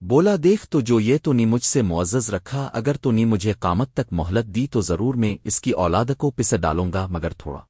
بولا دیکھ تو جو یہ تو نہیں مجھ سے معزز رکھا، اگر تو نی مجھے قامت تک مہلت دی تو ضرور میں اس کی اولاد کو پسے ڈالوں گا، مگر تھوڑا۔